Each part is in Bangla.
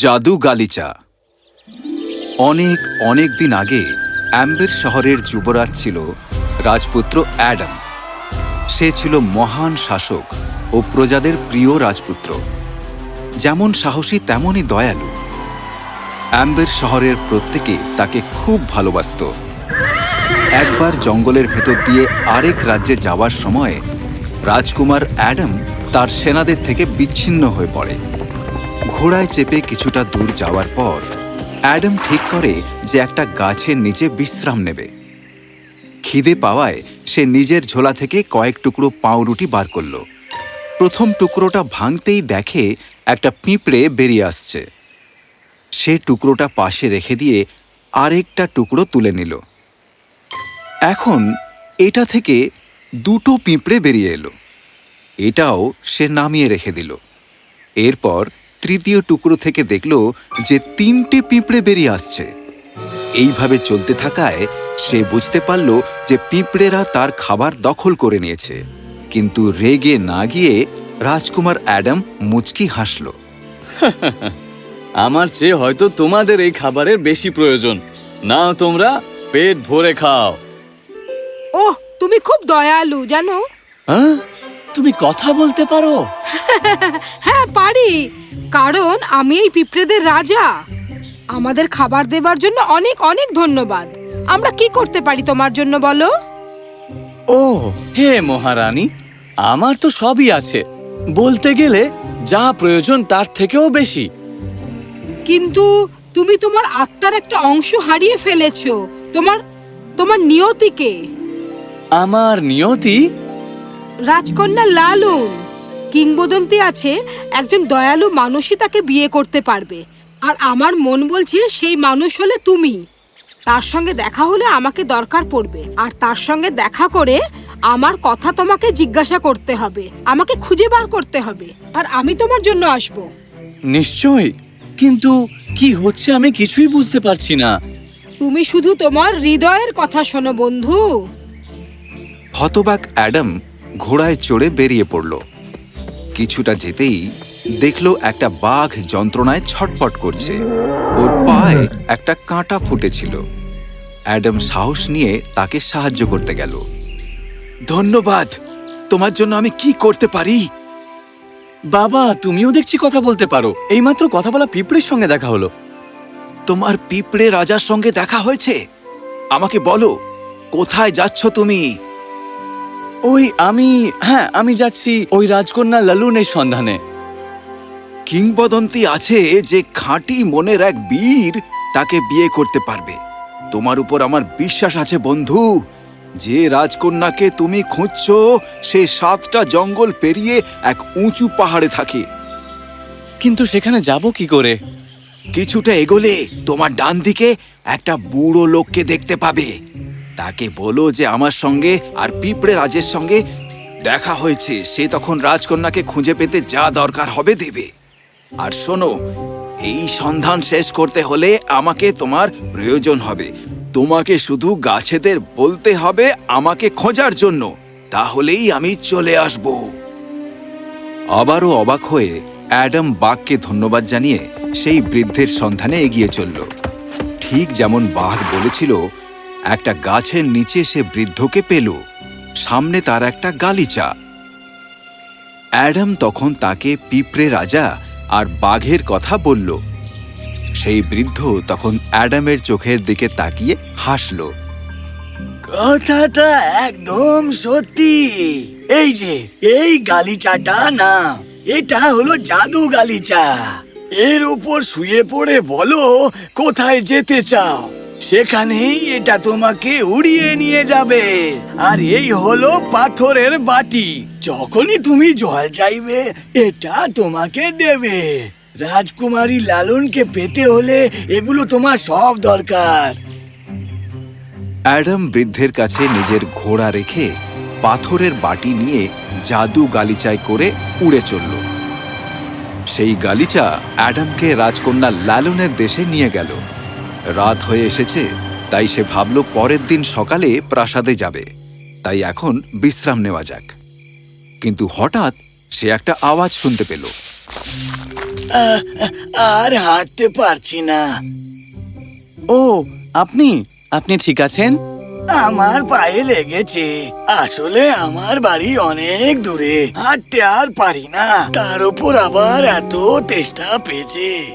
জাদু গালিচা। অনেক অনেক দিন আগে অ্যাম্বের শহরের যুবরাজ ছিল রাজপুত্র অ্যাডাম। সে ছিল মহান শাসক ও প্রজাদের প্রিয় রাজপুত্র। যেমন সাহসী, তেমনই দয়ালু। অ্যাম্বের শহরের প্রত্যেকে তাকে খুব ভালোবাসত। একবার জঙ্গলের ভেতর দিয়ে আরেক রাজ্যে যাওয়ার সময় রাজকুমার অ্যাডাম তার সেনাদের থেকে বিচ্ছিন্ন হয়ে পড়ে। ঘোড়ায় চেপে কিছুটা দূর যাওয়ার পর, অ্যাডাম ঠিক করে যে একটা গাছের নিচে বিশ্রাম নেবে। খিদে পাওয়ায় সে নিজের ঝোলা থেকে কয়েক টুকরো পাউরুটি বার করল। প্রথম টুকরোটা ভাঙতেই দেখে একটা পিঁপড়ে বেরিয়ে আসছে। সে টুকরোটা পাশে রেখে দিয়ে আরেকটা টুকরো তুলে নিল। এখন এটা থেকে দুটো পিঁপড়ে বেরিয়ে এলো। এটাও সে নামিয়ে রেখে দিল। এরপর তৃতীয় টুকরো থেকে দেখল যে তিনটে পিঁপড়ে বেরিয়ে আসছে। এইভাবে চলতে থাকায় সে বুঝতে পারল যে পিঁপড়েরা তার খাবার দখল করে নিয়েছে। কিন্তু রেগে না গিয়ে রাজকুমার অ্যাডাম মুচকি হাসল। আমার চেয়ে হয়তো তোমাদের এই খাবারের বেশি প্রয়োজন। না তোমরা পেট ভরে খাও। ওহ তুমি খুব দয়ালু জানো? হ্যাঁ? তুমি কথা বলতে পারো? হ্যাঁ পারি। কারণ আমি এই পিঁপড়েদের রাজা। আমাদের খাবার দেবার জন্য অনেক অনেক ধন্যবাদ। আমরা কি করতে পারি তোমার জন্য বলো? ও হে মহারানী আমার তো সবই আছে। বলতে গেলে যা প্রয়োজন তার থেকেও বেশি। কিন্তু তুমি তোমার আত্মার একটা অংশ হারিয়ে ফেলেছো। তোমার তোমার নিয়তিকে। আমার নিয়তি? রাজকন্যা লালুন কিংবদন্তি আছে একজন দয়ালু মানুষই তাকে বিয়ে করতে পারবে। আর আমার মন বলছে সেই মানুষ হলে তুমি। তার সঙ্গে দেখা হলে আমাকে দরকার পড়বে। আর তার সঙ্গে দেখা করে আমার কথা তোমাকে জিজ্ঞাসা করতে হবে। আমাকে খুঁজে বার করতে হবে। আর আমি তোমার জন্য আসব। নিশ্চয় কিন্তু কি হচ্ছে আমি কিছুই বুঝতে পারছি না। তুমি শুধু তোমার হৃদয়ের কথা শোনো বন্ধু। হতবাক অ্যাডাম ঘোড়ায় চড়ে বেরিয়ে পড়ল। কিছুটা যেতেই দেখল একটা বাঘ যন্ত্রণায় ছটপট করছে। ওর পায়ে একটা কাঁটা ফুটেছিল। অ্যাডাম সাহস নিয়ে তাকে সাহায্য করতে গেল। ধন্যবাদ! তোমার জন্য আমি কি করতে পারি? বাবা তুমিও দেখছি কথা বলতে পারো। এইমাত্র কথা বলা পিঁপড়ের সঙ্গে দেখা হলো। তোমার পিঁপড়ে রাজার সঙ্গে দেখা হয়েছে? আমাকে বলো কোথায় যাচ্ছ তুমি? ওই আমি হ্যাঁ আমি যাচ্ছি ওই রাজকন্যা লালুনের সন্ধানে। কিংবদন্তি আছে যে খাঁটি মনের এক বীর তাকে বিয়ে করতে পারবে। তোমার উপর আমার বিশ্বাস আছে বন্ধু। যে রাজকন্যাকে তুমি খুঁজছ সে সাতটা জঙ্গল পেরিয়ে এক উঁচু পাহাড়ে থাকে। কিন্তু সেখানে যাব কি করে? কিছুটা এগোলে তোমার ডান দিকে একটা বুড়ো লোককে দেখতে পাবে। তাকে বলো যে আমার সঙ্গে আর পিঁপড়ে রাজের সঙ্গে দেখা হয়েছে। সে তখন রাজকন্যাকে খুঁজে পেতে যা দরকার হবে দেবে। আর শোনো, এই সন্ধান শেষ করতে হলে আমাকে তোমার প্রয়োজন হবে। তোমাকে শুধু গাছেদের বলতে হবে আমাকে খোঁজার জন্য। তাহলেই আমি চলে আসব। আবারও অবাক হয়ে অ্যাডাম বাঘকে ধন্যবাদ জানিয়ে সেই বৃদ্ধের সন্ধানে এগিয়ে চলল। ঠিক যেমন বাঘ বলেছিল একটা গাছের নিচে সে বৃদ্ধকে পেল। সামনে তার একটা গালিচা। অ্যাডাম তখন তাকে, পিঁপড়ে রাজা আর বাঘের কথা বলল। সেই বৃদ্ধ তখন অ্যাডামের চোখের দিকে তাকিয়ে হাসল। কথাটা একদম সত্যি। এই যে, এই গালিচাটা না, এটা হলো জাদু গালিচা। এর উপর শুয়ে পড়ে বলো, কোথায় যেতে চাও? সেখানেই এটা তোমাকে উড়িয়ে নিয়ে যাবে। আর এই হলো পাথরের বাটি। যখনই তুমি জল চাইবে, এটা তোমাকে দেবে। রাজকুমারী লালনকে পেতে হলে এগুলো তোমার সব দরকার। অ্যাডাম বৃদ্ধের কাছে নিজের ঘোড়া রেখে পাথরের বাটি নিয়ে জাদু গালিচায় করে উড়ে চলল। সেই গালিচা অ্যাডামকে রাজকন্যা লালনের দেশে নিয়ে গেল। রাত হয়ে এসেছে তাই সে ভাবল পরের দিন সকালে প্রাসাদে যাবে। তাই এখন বিশ্রাম নেওয়া যাক। কিন্তু হঠাৎ সে একটা আওয়াজ শুনতে পেল। আর হাঁটতে পারছি না। ও আপনি আপনি ঠিক আছেন? আমার পায়ে লেগেছে। আসলে আমার বাড়ি অনেক দূরে। হাঁটতে আর পারি না। তার উপর আবার এত তেষ্টা পেয়েছে।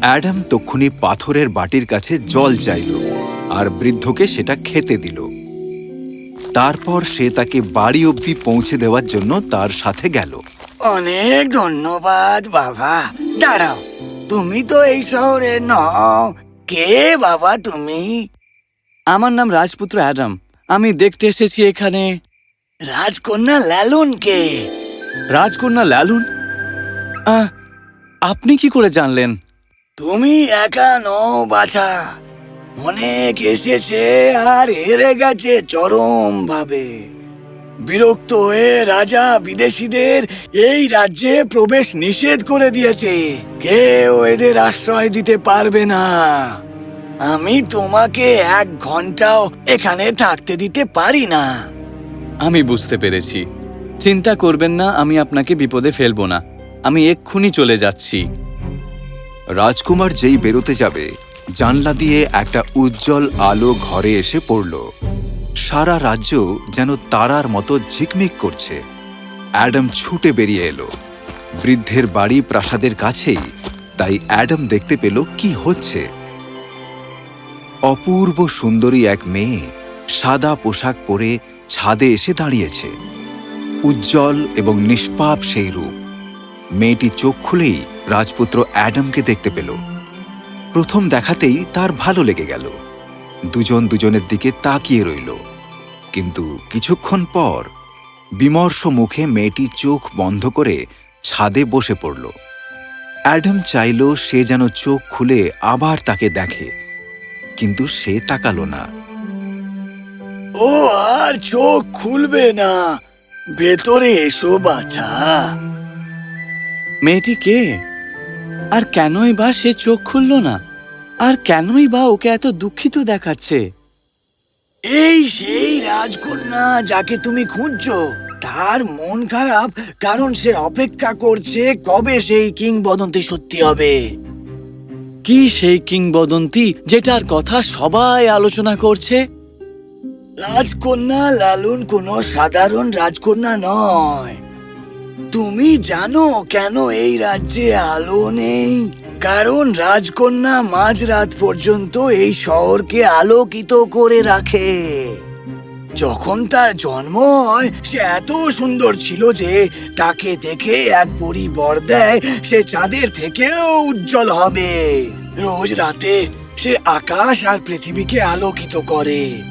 অ্যাডাম তক্ষুনি পাথরের বাটির কাছে জল চাইল আর বৃদ্ধকে সেটা খেতে দিল। তারপর সে তাকে বাড়ি অবধি পৌঁছে দেওয়ার জন্য তার সাথে গেল। অনেক ধন্যবাদ বাবা। দাঁড়াও তুমি তো এই শহরে নও। কে বাবা তুমি? আমার নাম রাজপুত্র অ্যাডাম। আমি দেখতে এসেছি এখানে। রাজকন্যা লালুন কে রাজকন্যা লালুন? আপনি কি করে জানলেন? তুমি একা নও বাছা। অনেক এসেছে আর হেরে গেছে চরম ভাবে বিরক্ত হয়ে রাজা বিদেশিদের এই রাজ্যে প্রবেশ নিষেধ করে দিয়েছে। কেউ এদের আশ্রয় দিতে পারবে না। আমি তোমাকে এক ঘন্টাও এখানে থাকতে দিতে পারি না। আমি বুঝতে পেরেছি। চিন্তা করবেন না, আমি আপনাকে বিপদে ফেলব না। আমি এক্ষুনি চলে যাচ্ছি। রাজকুমার যেই বেরোতে যাবে, জানলা দিয়ে একটা উজ্জ্বল আলো ঘরে এসে পড়ল। সারা রাজ্য যেন তারার মতো ঝিকমিক করছে। অ্যাডাম ছুটে বেরিয়ে এলো। বৃদ্ধের বাড়ি প্রাসাদের কাছেই, তাই অ্যাডাম দেখতে পেল কি হচ্ছে। অপূর্ব সুন্দরী এক মেয়ে সাদা পোশাক পরে ছাদে এসে দাঁড়িয়েছে। উজ্জ্বল এবং নিষ্পাপ সেই রূপ। মেয়েটি চোখ খুলেই রাজপুত্র অ্যাডামকে দেখতে পেল। প্রথম দেখাতেই তার ভালো লেগে গেল। দুজন দুজনের দিকে তাকিয়ে রইল। কিন্তু কিছুক্ষণ পর বিমর্ষ মুখে মেয়েটি চোখ বন্ধ করে ছাদে বসে পড়ল। অ্যাডাম চাইল সে যেন চোখ খুলে আবার তাকে দেখে কিন্তু সে তাকালো না। ও আর চোখ খুলবে না। ভেতরে এসো বাছা। মেয়েটি কে? আর কেনই বা সে চোখ খুলল না? আর কেনই বা ওকে এত দুঃখিত দেখাচ্ছে? এই সেই রাজকন্যা যাকে তুমি খুঁজছো তার মন খারাপ কারণ সে অপেক্ষা করছে কবে সেই কিংবদন্তি সত্যি হবে। কি সেই কিংবদন্তি যেটার কথা সবাই আলোচনা করছে? রাজকন্যা লালুন কোনো সাধারণ রাজকন্যা নয়। তুমি জানো কেন এই রাজ্যে আলো নেই? কারণ রাজকন্যা মাঝরাত পর্যন্ত এই শহরকে আলোকিত করে রাখে। যখন তার জন্ম হয়, সে এত সুন্দর ছিল যে তাকে দেখে এক পরি বর দেয়, সে চাঁদের থেকেও উজ্জ্বল হবে। রোজ রাতে সে আকাশ আর পৃথিবীকে আলোকিত করে।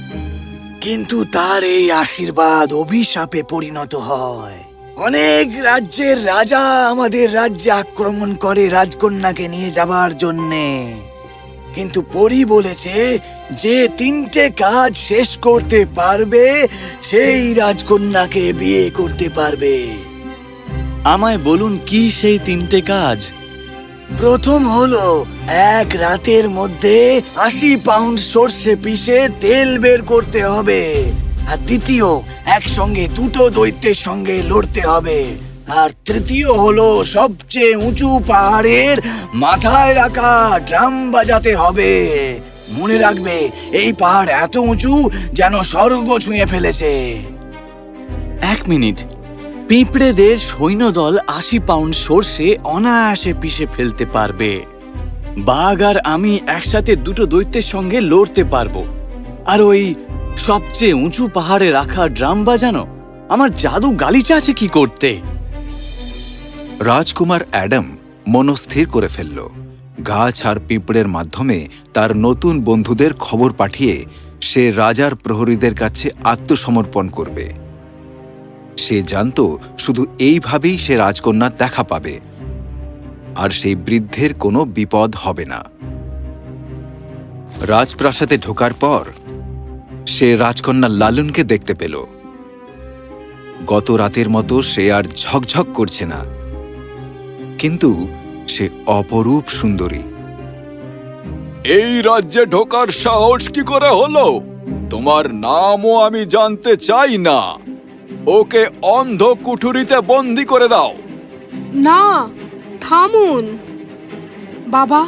কিন্তু তার এই আশীর্বাদ অভিশাপে পরিণত হয়। অনেক রাজ্যের রাজা আমাদের রাজ্যে আক্রমণ করে রাজকন্যাকে নিয়ে যাবার জন্যে। কিন্তু পরি বলেছে যে তিনটে কাজ শেষ করতে পারবে সেই রাজকন্যাকে বিয়ে করতে পারবে। আমায় বলুন কি সেই তিনটে কাজ? প্রথম হলো এক রাতের মধ্যে আশি পাউন্ড সর্ষে পিষে তেল বের করতে হবে। আর দ্বিতীয়, একসঙ্গে, দুটো দৈত্যের সঙ্গে লড়তে হবে। আর তৃতীয় হলো সবচেয়ে উঁচু পাহাড়ের মাথায় রাখা ড্রাম বাজাতে হবে। মনে রাখবে, এই পাহাড় এত উঁচু যেন স্বর্গ ছুঁয়ে ফেলেছে। এক মিনিট। পিঁপড়েদের সৈন্যদল আশি পাউন্ড সর্ষে অনায়াসে পিষে ফেলতে পারবে। বাঘ আর আমি একসাথে দুটো দৈত্যের সঙ্গে লড়তে পারব। আর ওই সবচেয়ে উঁচু পাহাড়ে রাখা ড্রাম বাজানো? আমার জাদু গালিচা আছে কি করতে? রাজকুমার অ্যাডাম মনস্থির করে ফেলল। গাছ আর পিঁপড়ের মাধ্যমে তার নতুন বন্ধুদের খবর পাঠিয়ে সে রাজার প্রহরীদের কাছে আত্মসমর্পণ করবে। সে জানত শুধু এইভাবেই সে রাজকন্যার দেখা পাবে। আর সেই বৃদ্ধের কোনো বিপদ হবে না। রাজপ্রাসাদে ঢোকার পর সে রাজকন্যা লালুনকে দেখতে পেল। গত রাতের মতো সে আর ঝকঝক করছে না। কিন্তু সে অপরূপ সুন্দরী। এই রাজ্যে ঢোকার সাহস কি করে হলো? তোমার নামও আমি জানতে চাই না। ওকে অন্ধ কুঠুরিতে বন্দি করে দাও। না থামুন। বাবা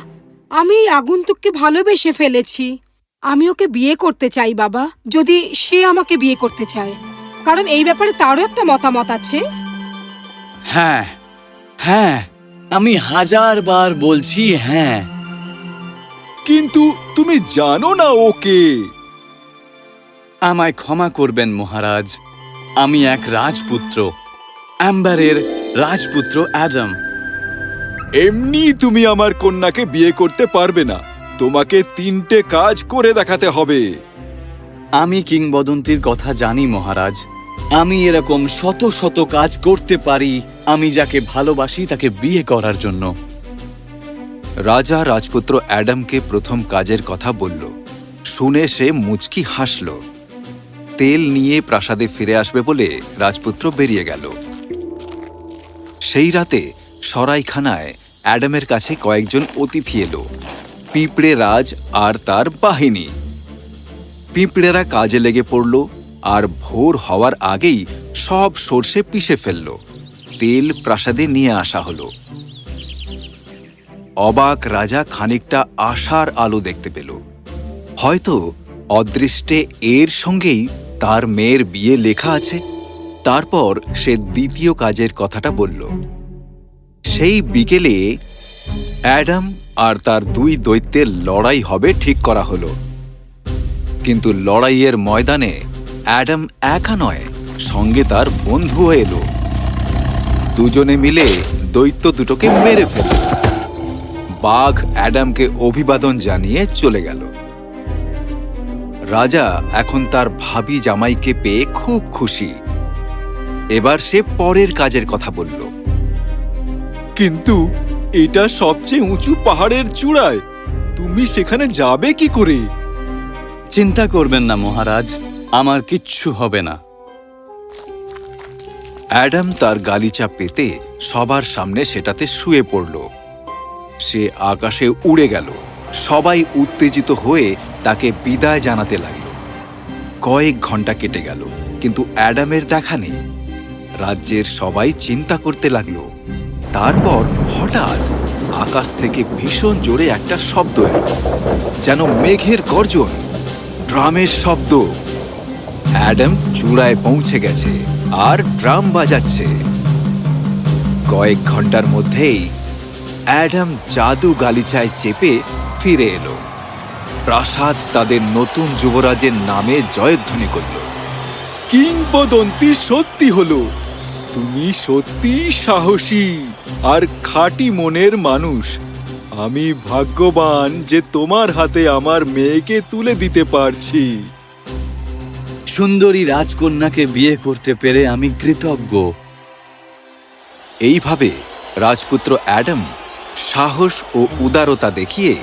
আমি এই আগন্তুককে ভালোবেসে ফেলেছি। আমি ওকে বিয়ে করতে চাই বাবা। যদি সে আমাকে বিয়ে করতে চায়। কারণ এই ব্যাপারে তারও একটা মতামত আছে। হ্যাঁ হ্যাঁ আমি হাজার বার বলছি হ্যাঁ। কিন্তু তুমি জানো না ওকে। আমায় ক্ষমা করবেন মহারাজ। আমি এক রাজপুত্র অ্যাম্বারের রাজপুত্র অ্যাডাম। এমনি তুমি আমার কন্যাকে বিয়ে করতে পারবে না। তোমাকে তিনটে কাজ করে দেখাতে হবে। আমি কিংবদন্তির কথা জানি মহারাজ। আমি এরকম শত শত কাজ করতে পারি আমি যাকে ভালোবাসি তাকে বিয়ে করার জন্য। রাজা রাজপুত্র অ্যাডামকে প্রথম কাজের কথা বলল। শুনে সে মুচকি হাসল। তেল নিয়ে প্রাসাদে ফিরে আসবে বলে রাজপুত্র বেরিয়ে গেল। সেই রাতে সরাইখানায় অ্যাডামের কাছে কয়েকজন অতিথি এলো। পিঁপড়ে রাজ আর তার বাহিনী। পিঁপড়েরা কাজে লেগে পড়ল আর ভোর হওয়ার আগেই সব সর্ষে পিষে ফেলল। তেল প্রাসাদে নিয়ে আসা হলো। অবাক রাজা খানিকটা আশার আলো দেখতে পেল। হয়তো অদৃষ্টে এর সঙ্গেই তার মেয়ের বিয়ে লেখা আছে। তারপর সে দ্বিতীয় কাজের কথাটা বলল। সেই বিকেলে অ্যাডাম আর তার দুই দৈত্যের লড়াই হবে ঠিক করা হলো। কিন্তু লড়াইয়ের ময়দানে অ্যাডাম একা নয়, সঙ্গে তার বন্ধুও এলো। দুজনে মিলে দৈত্য দুটোকে মেরে ফেলল। বাঘ অ্যাডামকে অভিবাদন জানিয়ে চলে গেল। রাজা এখন তার ভাবি জামাইকে পেয়ে খুব খুশি। এবার সে পরের কাজের কথা বলল। কিন্তু এটা সবচেয়ে উঁচু পাহাড়ের চূড়ায়। তুমি সেখানে যাবে কি করে? চিন্তা করবেন না মহারাজ। আমার কিচ্ছু হবে না। অ্যাডাম তার গালিচা পেতে সবার সামনে সেটাতে শুয়ে পড়ল। সে আকাশে উড়ে গেল। সবাই উত্তেজিত হয়ে তাকে বিদায় জানাতে লাগল। কয়েক ঘণ্টা কেটে গেল কিন্তু অ্যাডামের দেখা নেই। রাজ্যের সবাই চিন্তা করতে লাগল। তারপর হঠাৎ আকাশ থেকে ভীষণ জোরে একটা শব্দ এলো, যেন মেঘের গর্জন, ড্রামের শব্দ। অ্যাডাম চূড়ায় পৌঁছে গেছে আর ড্রাম বাজাচ্ছে। কয়েক ঘণ্টার মধ্যেই অ্যাডাম জাদু গালিচায় চেপে ফিরে এলো। প্রাসাদ তাদের নতুন যুবরাজের নামে জয়ধ্বনি করল। কিংবদন্তি সত্যি হলো। তুমি সত্যি সাহসী আর খাঁটি মনের মানুষ। আমি ভাগ্যবান যে তোমার হাতে আমার মেয়েকে তুলে দিতে পারছি। সুন্দরী রাজকন্যাকে বিয়ে করতে পেরে আমি কৃতজ্ঞ। এইভাবে রাজপুত্র অ্যাডাম সাহস ও উদারতা দেখিয়ে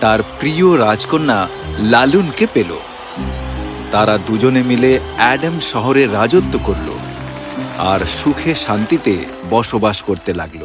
তার প্রিয় রাজকন্যা লালুনকে পেল। তারা দুজনে মিলে অ্যাডাম শহরে রাজত্ব করল। আর সুখে শান্তিতে বসবাস করতে লাগল।